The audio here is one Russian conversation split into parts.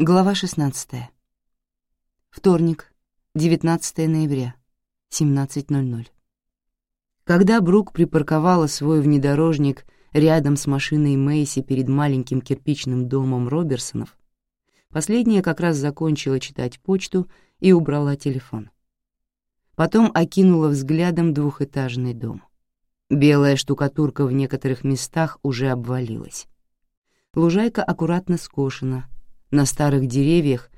Глава 16. Вторник, 19 ноября, 17.00. Когда Брук припарковала свой внедорожник рядом с машиной Мэйси перед маленьким кирпичным домом Роберсонов, последняя как раз закончила читать почту и убрала телефон. Потом окинула взглядом двухэтажный дом. Белая штукатурка в некоторых местах уже обвалилась. Лужайка аккуратно скошена — на старых деревьях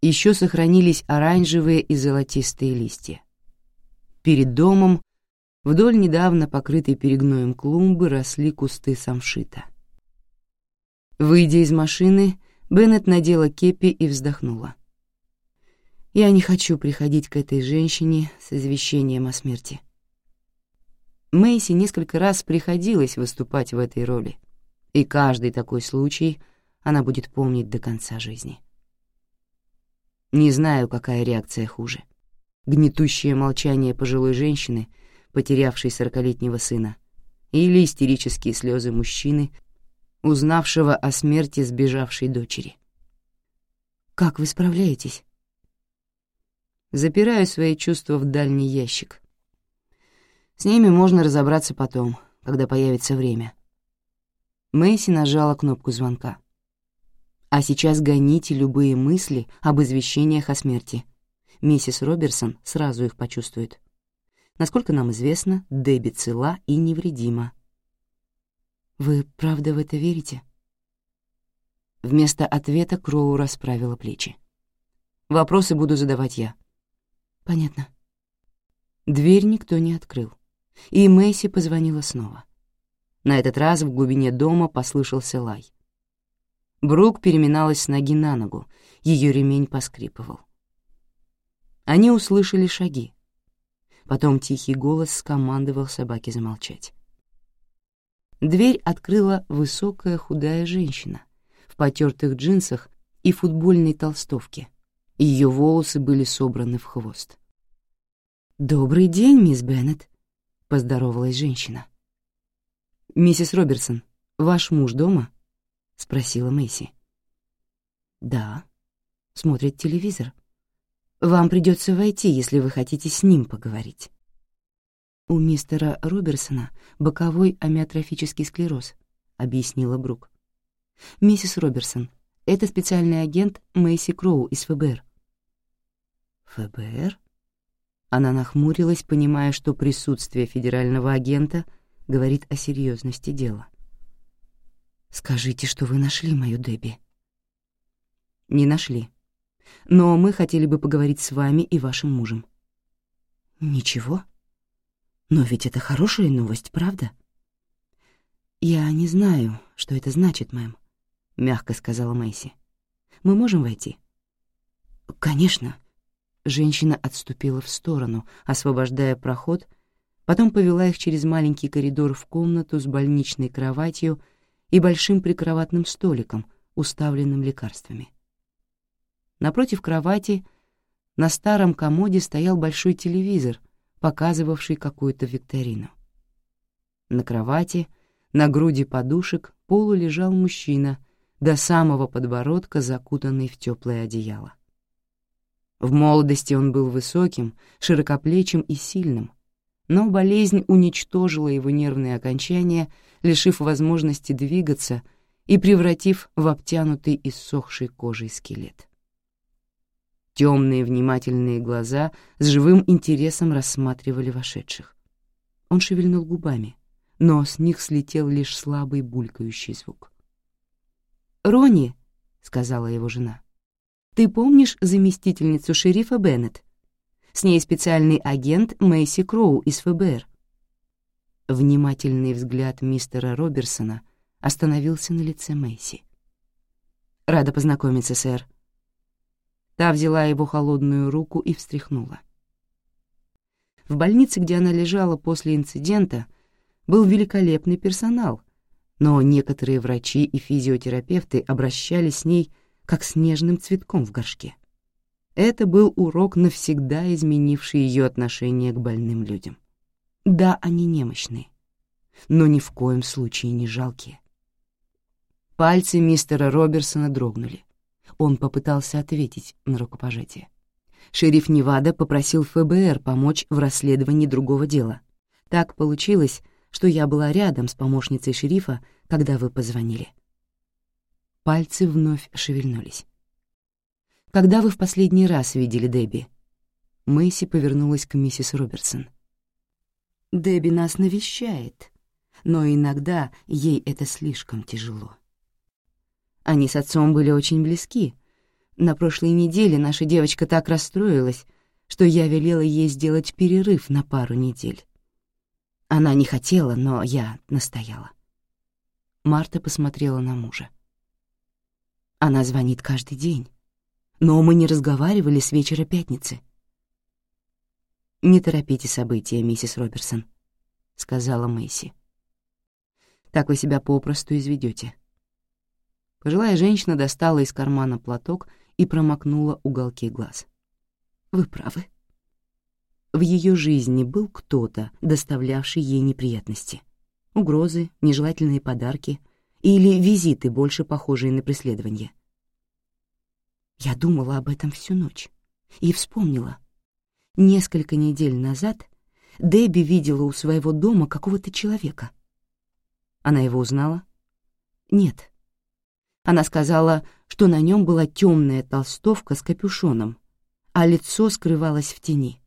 еще сохранились оранжевые и золотистые листья. Перед домом, вдоль недавно покрытой перегноем клумбы, росли кусты самшита. Выйдя из машины, Беннет надела кепи и вздохнула. «Я не хочу приходить к этой женщине с извещением о смерти». Мэйси несколько раз приходилось выступать в этой роли, и каждый такой случай — она будет помнить до конца жизни. Не знаю, какая реакция хуже. Гнетущее молчание пожилой женщины, потерявшей сорокалетнего сына, или истерические слезы мужчины, узнавшего о смерти сбежавшей дочери. «Как вы справляетесь?» Запираю свои чувства в дальний ящик. С ними можно разобраться потом, когда появится время. Мэйси нажала кнопку звонка. А сейчас гоните любые мысли об извещениях о смерти. Миссис Роберсон сразу их почувствует. Насколько нам известно, Дебби цела и невредима. «Вы правда в это верите?» Вместо ответа Кроу расправила плечи. «Вопросы буду задавать я». «Понятно». Дверь никто не открыл, и Мэйси позвонила снова. На этот раз в глубине дома послышался лай. Брук переминалась с ноги на ногу, ее ремень поскрипывал. Они услышали шаги. Потом тихий голос скомандовал собаке замолчать. Дверь открыла высокая худая женщина в потертых джинсах и футбольной толстовке. Ее волосы были собраны в хвост. «Добрый день, мисс Беннет», — поздоровалась женщина. «Миссис Робертсон, ваш муж дома?» — спросила Мэйси. «Да. Смотрит телевизор. Вам придется войти, если вы хотите с ним поговорить». «У мистера Роберсона боковой амиотрофический склероз», — объяснила Брук. «Миссис Роберсон, это специальный агент Мэйси Кроу из ФБР». «ФБР?» Она нахмурилась, понимая, что присутствие федерального агента говорит о серьезности дела. «Скажите, что вы нашли мою Дебби». «Не нашли. Но мы хотели бы поговорить с вами и вашим мужем». «Ничего? Но ведь это хорошая новость, правда?» «Я не знаю, что это значит, мэм», — мягко сказала Мэйси. «Мы можем войти?» «Конечно». Женщина отступила в сторону, освобождая проход, потом повела их через маленький коридор в комнату с больничной кроватью и большим прикроватным столиком, уставленным лекарствами. Напротив кровати на старом комоде стоял большой телевизор, показывавший какую-то викторину. На кровати, на груди подушек, полу лежал мужчина, до самого подбородка закутанный в теплое одеяло. В молодости он был высоким, широкоплечим и сильным, но болезнь уничтожила его нервные окончания, лишив возможности двигаться и превратив в обтянутый иссохшей кожей скелет. Темные внимательные глаза с живым интересом рассматривали вошедших. Он шевельнул губами, но с них слетел лишь слабый булькающий звук. «Ронни», — сказала его жена, — «ты помнишь заместительницу шерифа Беннет?» С ней специальный агент Мэйси Кроу из ФБР. Внимательный взгляд мистера Роберсона остановился на лице Мэйси. «Рада познакомиться, сэр». Та взяла его холодную руку и встряхнула. В больнице, где она лежала после инцидента, был великолепный персонал, но некоторые врачи и физиотерапевты обращались с ней как с нежным цветком в горшке. Это был урок, навсегда изменивший ее отношение к больным людям. Да, они немощные, но ни в коем случае не жалкие. Пальцы мистера Роберсона дрогнули. Он попытался ответить на рукопожатие. Шериф Невада попросил ФБР помочь в расследовании другого дела. Так получилось, что я была рядом с помощницей шерифа, когда вы позвонили. Пальцы вновь шевельнулись. «Когда вы в последний раз видели Дебби?» Мэйси повернулась к миссис Робертсон. «Дебби нас навещает, но иногда ей это слишком тяжело. Они с отцом были очень близки. На прошлой неделе наша девочка так расстроилась, что я велела ей сделать перерыв на пару недель. Она не хотела, но я настояла. Марта посмотрела на мужа. Она звонит каждый день, но мы не разговаривали с вечера пятницы. «Не торопите события, миссис Роберсон», — сказала Мэйси. «Так вы себя попросту изведете. Пожилая женщина достала из кармана платок и промокнула уголки глаз. «Вы правы», в ее жизни был кто-то, доставлявший ей неприятности. Угрозы, нежелательные подарки или визиты, больше похожие на преследование. Я думала об этом всю ночь и вспомнила. Несколько недель назад Дебби видела у своего дома какого-то человека. Она его узнала? Нет. Она сказала, что на нем была темная толстовка с капюшоном, а лицо скрывалось в тени.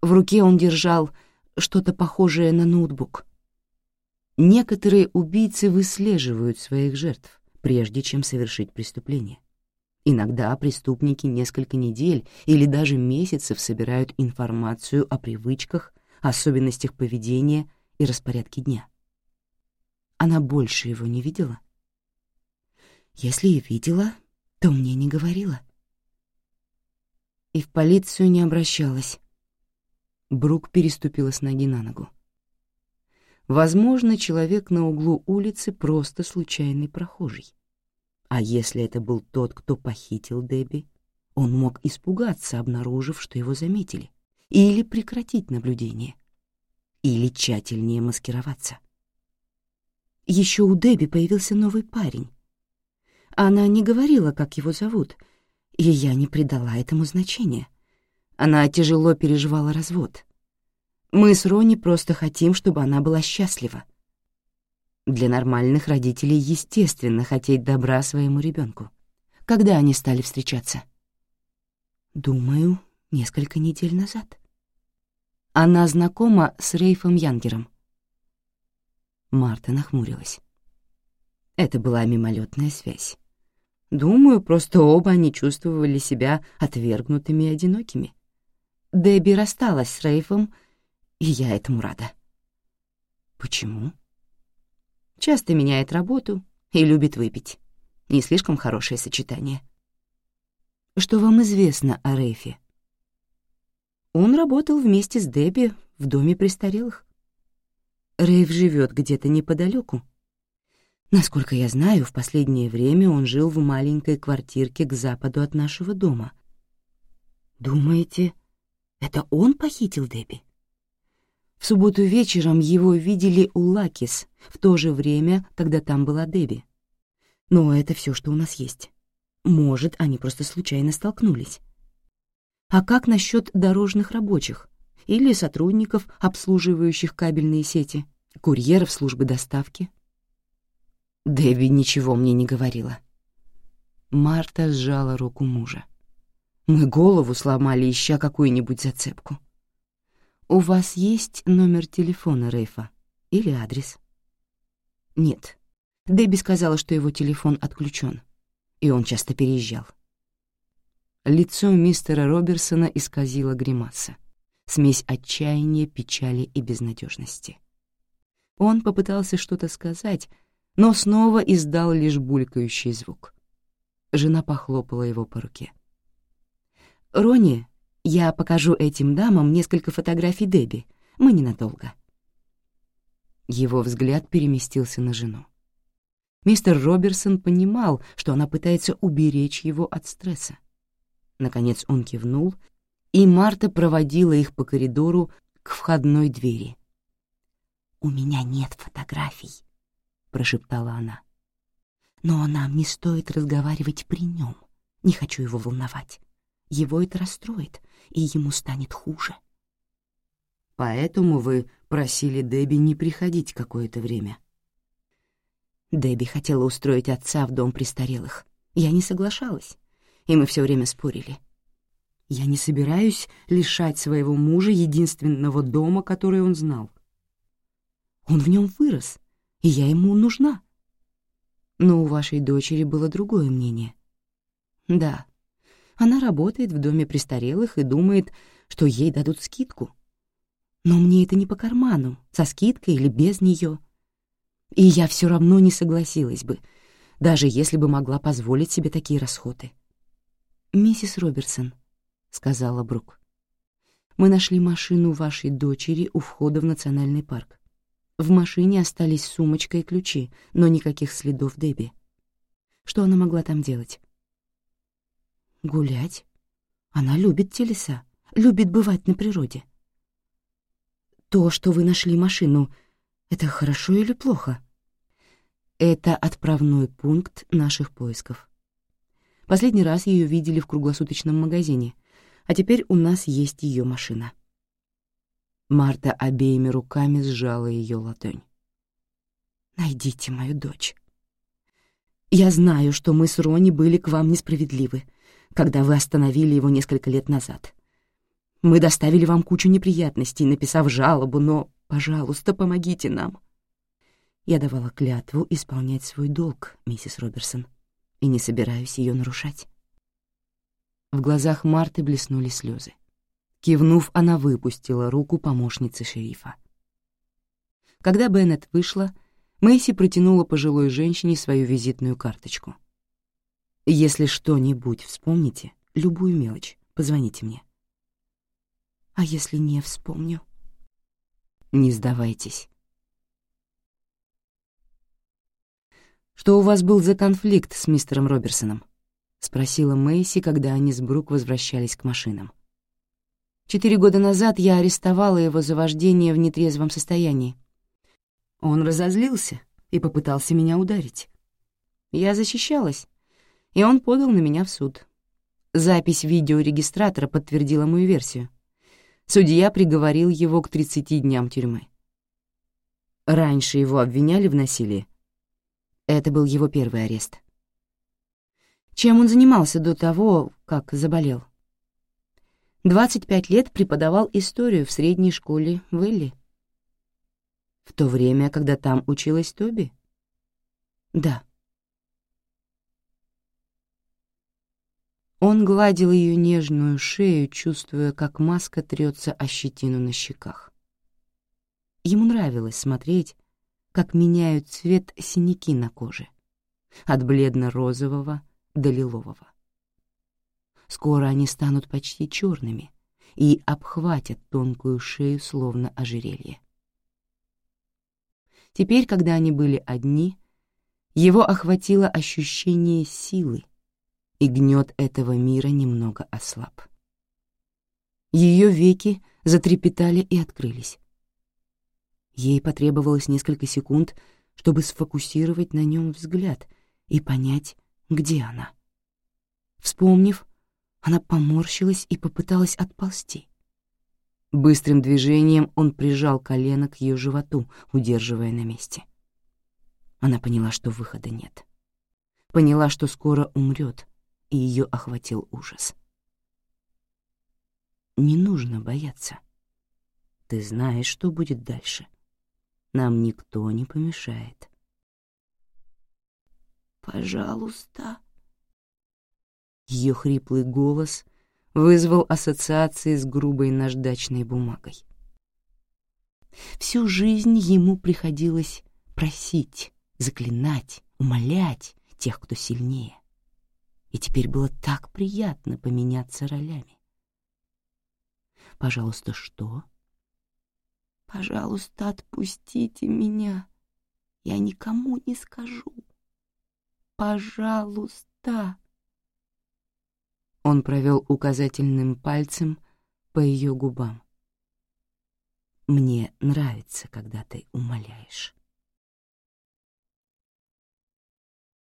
В руке он держал что-то похожее на ноутбук. Некоторые убийцы выслеживают своих жертв, прежде чем совершить преступление. Иногда преступники несколько недель или даже месяцев собирают информацию о привычках, особенностях поведения и распорядке дня. Она больше его не видела? Если и видела, то мне не говорила. И в полицию не обращалась. Брук переступила с ноги на ногу. Возможно, человек на углу улицы просто случайный прохожий. А если это был тот, кто похитил Дебби, он мог испугаться, обнаружив, что его заметили, или прекратить наблюдение, или тщательнее маскироваться. Еще у Дебби появился новый парень. Она не говорила, как его зовут, и я не придала этому значения. Она тяжело переживала развод. Мы с Рони просто хотим, чтобы она была счастлива. Для нормальных родителей естественно хотеть добра своему ребенку. Когда они стали встречаться? Думаю, несколько недель назад. Она знакома с Рейфом Янгером. Марта нахмурилась. Это была мимолетная связь. Думаю, просто оба они чувствовали себя отвергнутыми и одинокими. Дебби рассталась с Рейфом, и я этому рада. Почему? Часто меняет работу и любит выпить. Не слишком хорошее сочетание. Что вам известно о Рейфе? Он работал вместе с Дебби в доме престарелых. Рейф живет где-то неподалеку. Насколько я знаю, в последнее время он жил в маленькой квартирке к западу от нашего дома. Думаете, это он похитил Дебби? В субботу вечером его видели у Лакис в то же время, когда там была Дебби. Но это все, что у нас есть. Может, они просто случайно столкнулись. А как насчет дорожных рабочих или сотрудников, обслуживающих кабельные сети, курьеров службы доставки? Дебби ничего мне не говорила. Марта сжала руку мужа. Мы голову сломали, ища какую-нибудь зацепку. У вас есть номер телефона Рейфа или адрес? Нет. Дебби сказала, что его телефон отключен, и он часто переезжал. Лицо мистера Роберсона исказило гримаса, смесь отчаяния, печали и безнадежности. Он попытался что-то сказать, но снова издал лишь булькающий звук. Жена похлопала его по руке. «Ронни, я покажу этим дамам несколько фотографий Дебби. Мы ненадолго». Его взгляд переместился на жену. Мистер Роберсон понимал, что она пытается уберечь его от стресса. Наконец он кивнул, и Марта проводила их по коридору к входной двери. «У меня нет фотографий», — прошептала она. «Но нам не стоит разговаривать при нем. Не хочу его волновать. Его это расстроит, и ему станет хуже. Поэтому вы просили Дебби не приходить какое-то время. Дебби хотела устроить отца в дом престарелых. Я не соглашалась, и мы все время спорили. Я не собираюсь лишать своего мужа единственного дома, который он знал. Он в нем вырос, и я ему нужна. Но у вашей дочери было другое мнение. Да, она работает в доме престарелых и думает, что ей дадут скидку. Но мне это не по карману, со скидкой или без нее. И я все равно не согласилась бы, даже если бы могла позволить себе такие расходы. «Миссис Роберсон», — сказала Брук, — «мы нашли машину вашей дочери у входа в национальный парк. В машине остались сумочка и ключи, но никаких следов Дебби. Что она могла там делать? Гулять. Она любит те леса, любит бывать на природе. То, что вы нашли машину, это хорошо или плохо? Это отправной пункт наших поисков. Последний раз ее видели в круглосуточном магазине, а теперь у нас есть ее машина. Марта обеими руками сжала ее ладонь. «Найдите мою дочь. Я знаю, что мы с Рони были к вам несправедливы, когда вы остановили его несколько лет назад. Мы доставили вам кучу неприятностей, написав жалобу, но, пожалуйста, помогите нам». Я давала клятву исполнять свой долг, миссис Роберсон, и не собираюсь ее нарушать. В глазах Марты блеснули слезы. Кивнув, она выпустила руку помощницы шерифа. Когда Беннет вышла, Мэйси протянула пожилой женщине свою визитную карточку. «Если что-нибудь вспомните, любую мелочь, позвоните мне». «А если не вспомню?» «Не сдавайтесь». «Что у вас был за конфликт с мистером Роберсоном?» — спросила Мэйси, когда они с Брук возвращались к машинам. Четыре года назад я арестовала его за вождение в нетрезвом состоянии. Он разозлился и попытался меня ударить. Я защищалась, и он подал на меня в суд. Запись видеорегистратора подтвердила мою версию. Судья приговорил его к 30 дням тюрьмы. Раньше его обвиняли в насилии. Это был его первый арест. Чем он занимался до того, как заболел? 25 лет преподавал историю в средней школе в. В то время, когда там училась Тоби? Да. Он гладил ее нежную шею, чувствуя, как маска трется о щетину на щеках. Ему нравилось смотреть, как меняют цвет синяки на коже, от бледно-розового до лилового. Скоро они станут почти черными и обхватят тонкую шею, словно ожерелье. Теперь, когда они были одни, его охватило ощущение силы, и гнет этого мира немного ослаб. Ее веки затрепетали и открылись. Ей потребовалось несколько секунд, чтобы сфокусировать на нем взгляд и понять, где она. Вспомнив, она поморщилась и попыталась отползти. Быстрым движением он прижал колено к ее животу, удерживая на месте. Она поняла, что выхода нет. Поняла, что скоро умрет, и ее охватил ужас. «Не нужно бояться. Ты знаешь, что будет дальше. Нам никто не помешает». «Пожалуйста», ее хриплый голос вызвал ассоциации с грубой наждачной бумагой. Всю жизнь ему приходилось просить, заклинать, умолять тех, кто сильнее. И теперь было так приятно поменяться ролями. «Пожалуйста, что?» «Пожалуйста, отпустите меня. Я никому не скажу. Пожалуйста!» Он провел указательным пальцем по ее губам. «Мне нравится, когда ты умоляешь».